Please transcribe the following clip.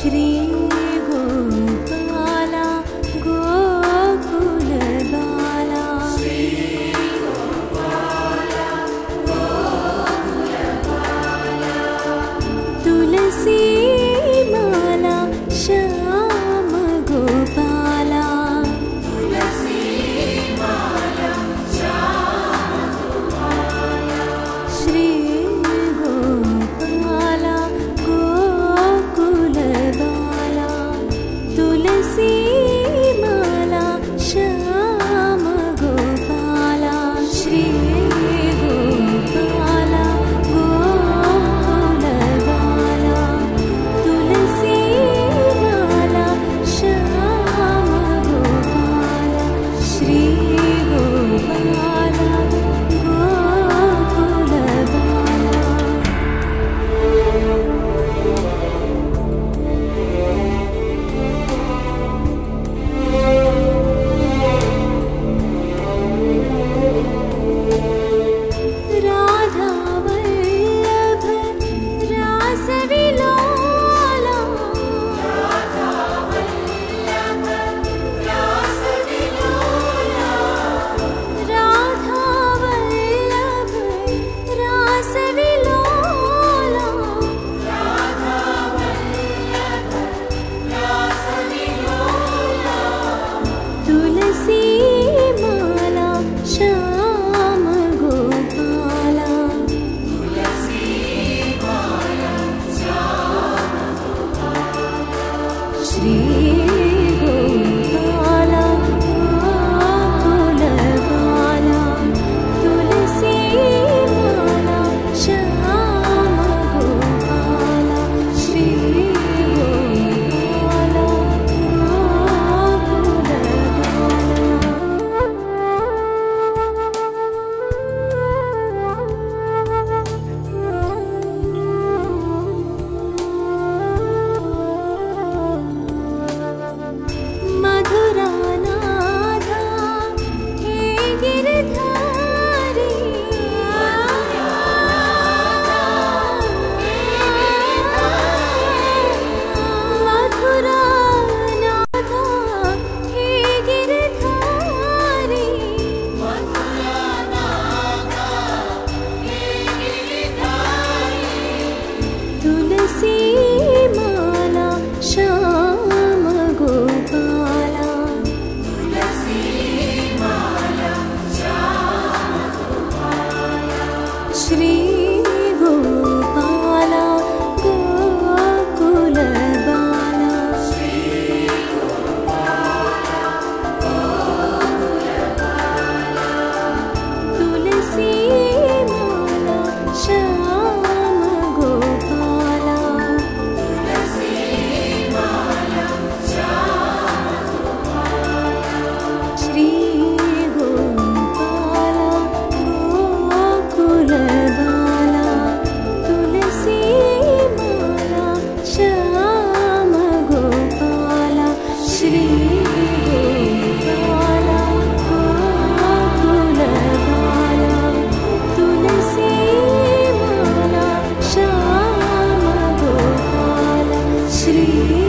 Shri sleep. You.